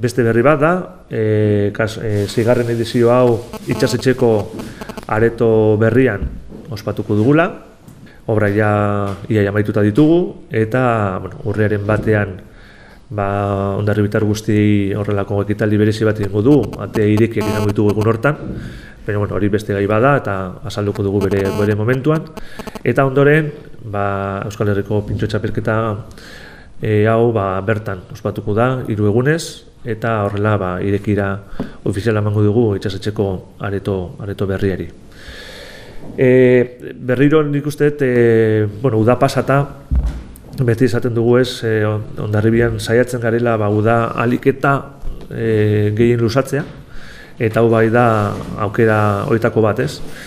beste berri bat da, e, kas, e, zigarren edizio hau itxasetxeko areto berrian ospatuko dugula, obra ja ia jamaituta ditugu, eta bueno, urrearen batean ba, ondarri bitar guzti horrelako ekitaldi berezi bat ingo du, ate irekiak izango ditugu egun hortan, baina bueno, hori beste gai bada eta azalduko dugu bere, bere momentuan. Eta ondoren, ba, Euskal Herriko pintxo txapelketa e, hau ba, bertan ospatuko da, hiru egunez, eta horrela ba, irekira ofiziala emango dugu itxasetxeko areto, areto berriari. E, berriro nik uste, e, bueno, uda pasata, beti izaten dugu ez, e, ondarribian saiatzen garela, ba, uda aliketa e, gehien lusatzea, eta hau bai da aukera horietako bat ez.